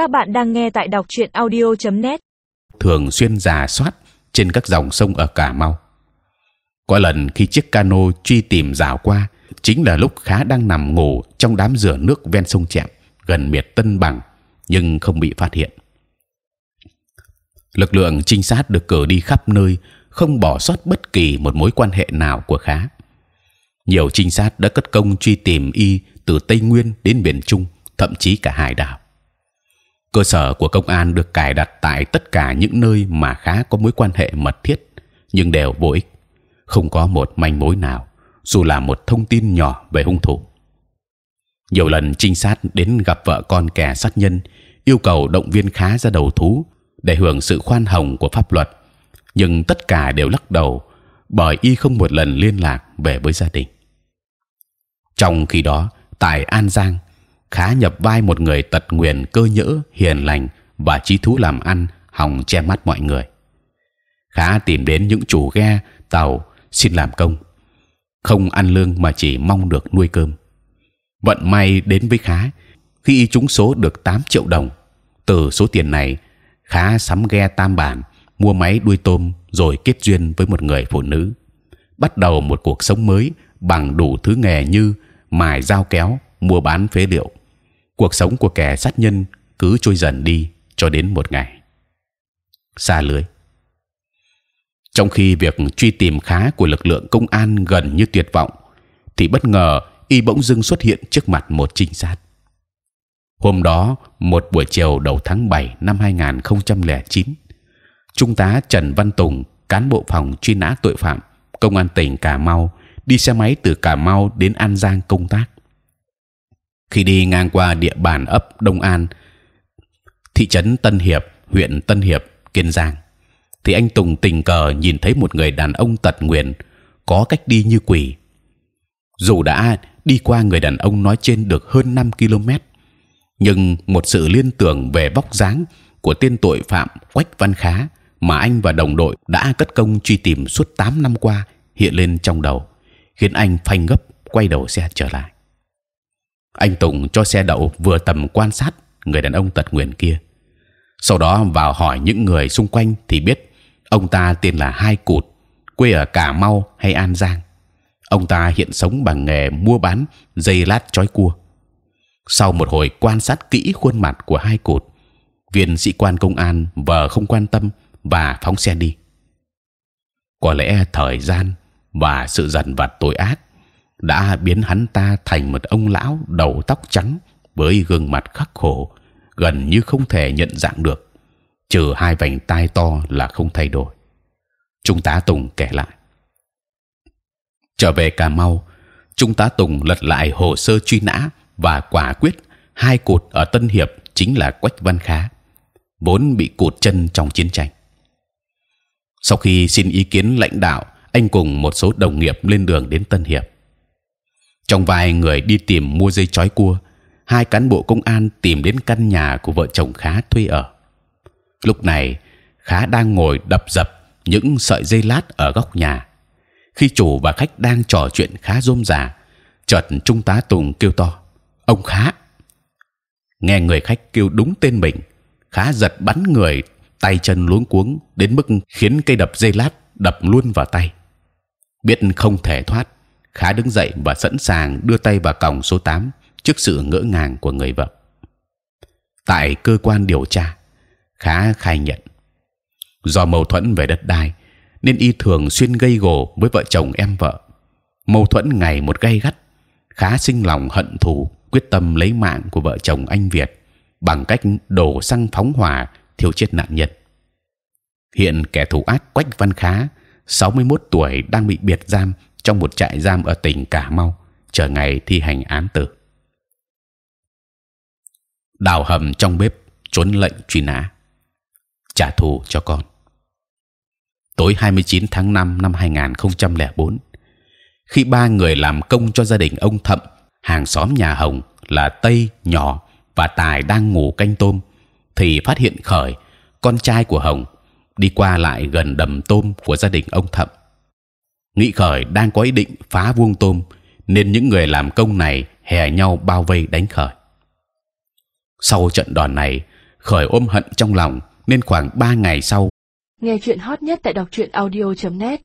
Các bạn đang nghe tại đọc truyện audio.net. thường xuyên giả soát trên các dòng sông ở Cà Mau. Có lần khi chiếc cano truy tìm rào qua, chính là lúc khá đang nằm ngủ trong đám rửa nước ven sông chẹm gần miệt Tân Bằng, nhưng không bị phát hiện. Lực lượng trinh sát được cử đi khắp nơi, không bỏ sót bất kỳ một mối quan hệ nào của Khá. Nhiều trinh sát đã cất công truy tìm y từ Tây Nguyên đến miền Trung, thậm chí cả hải đảo. Cơ sở của công an được cài đặt tại tất cả những nơi mà khá có mối quan hệ mật thiết, nhưng đều vô ích, không có một manh mối nào, dù là một thông tin nhỏ về hung thủ. Nhiều lần trinh sát đến gặp vợ con kẻ sát nhân, yêu cầu động viên khá ra đầu thú để hưởng sự khoan hồng của pháp luật, nhưng tất cả đều lắc đầu bởi y không một lần liên lạc về với gia đình. Trong khi đó, tại An Giang, khá nhập vai một người tật nguyền, cơ nhỡ, hiền lành và trí thú làm ăn, hòng che mắt mọi người. Khá tìm đến những chủ ghe, tàu, xin làm công. Không ăn lương mà chỉ mong được nuôi cơm. Vận may đến với khá, khi trúng số được 8 triệu đồng. Từ số tiền này, khá sắm ghe tam bản, mua máy đuôi tôm rồi kết duyên với một người phụ nữ. Bắt đầu một cuộc sống mới bằng đủ thứ nghề như mài dao kéo, mua bán phế liệu cuộc sống của kẻ sát nhân cứ trôi dần đi cho đến một ngày. Xa lưới. Trong khi việc truy tìm khá của lực lượng công an gần như tuyệt vọng, thì bất ngờ y bỗng dưng xuất hiện trước mặt một trinh sát. Hôm đó, một buổi chiều đầu tháng 7 năm 2009 trung tá Trần Văn Tùng, cán bộ phòng truy nã tội phạm, công an tỉnh Cà Mau, đi xe máy từ Cà Mau đến An Giang công tác khi đi ngang qua địa bàn ấp Đông An, thị trấn Tân Hiệp, huyện Tân Hiệp, Kiên Giang, thì anh Tùng tình cờ nhìn thấy một người đàn ông tật nguyền có cách đi như quỷ. Dù đã đi qua người đàn ông nói trên được hơn 5 km, nhưng một sự liên tưởng về vóc dáng của tên tội phạm Quách Văn Khá mà anh và đồng đội đã cất công truy tìm suốt 8 năm qua hiện lên trong đầu, khiến anh phanh gấp quay đầu xe trở lại anh Tùng cho xe đậu vừa tầm quan sát người đàn ông tật nguyền kia. Sau đó vào hỏi những người xung quanh thì biết ông ta tên là Hai Cụt, quê ở Cà Mau hay An Giang. Ông ta hiện sống bằng nghề mua bán dây lát chói cua. Sau một hồi quan sát kỹ khuôn mặt của Hai Cụt, viên sĩ quan công an vờ không quan tâm và phóng xe đi. Có lẽ thời gian và sự dằn vặt tội ác đã biến hắn ta thành một ông lão đầu tóc trắng với gương mặt khắc khổ, gần như không thể nhận dạng được, trừ hai vành tai to là không thay đổi. Trung tá tùng kể lại. Trở về cà mau trung tá tùng lật lại hồ sơ truy nã và quả quyết hai cột ở tân hiệp chính là quách văn khá, vốn bị cột chân trong chiến tranh. Sau khi xin ý kiến lãnh đạo, anh cùng một số đồng nghiệp lên đường đến tân hiệp trong vài người đi tìm mua dây chói cua, hai cán bộ công an tìm đến căn nhà của vợ chồng khá thuê ở. Lúc này, khá đang ngồi đập dập những sợi dây lát ở góc nhà. Khi chủ và khách đang trò chuyện khá rôm rả, chợt trung tá tùng kêu to, ông khá. Nghe người khách kêu đúng tên mình, khá giật bắn người, tay chân luống cuống đến mức khiến cây đập dây lát đập luôn vào tay. Biết không thể thoát khá đứng dậy và sẵn sàng đưa tay vào còng số 8 trước sự ngỡ ngàng của người vợ. Tại cơ quan điều tra, khá khai nhận do mâu thuẫn về đất đai nên y thường xuyên gây gổ với vợ chồng em vợ. Mâu thuẫn ngày một gay gắt, khá sinh lòng hận thù, quyết tâm lấy mạng của vợ chồng anh Việt bằng cách đổ xăng phóng hỏa thiêu chết nạn nhân. Hiện kẻ thù ác Quách Văn Khá, 61 tuổi đang bị biệt giam trong một trại giam ở tỉnh Cà Mau chờ ngày thi hành án tử. Đào hầm trong bếp trốn lệnh truy nã, trả thù cho con. Tối 29 tháng 5 năm 2004, khi ba người làm công cho gia đình ông Thậm, hàng xóm nhà Hồng là Tây, Nhỏ và Tài đang ngủ canh tôm, thì phát hiện khởi con trai của Hồng đi qua lại gần đầm tôm của gia đình ông Thậm nghĩ khởi đang có ý định phá vuông tôm, nên những người làm công này hè nhau bao vây đánh khởi. Sau trận đòn này, khởi ôm hận trong lòng, nên khoảng ba ngày sau Nghe chuyện hot nhất tại đọc truyện audio.net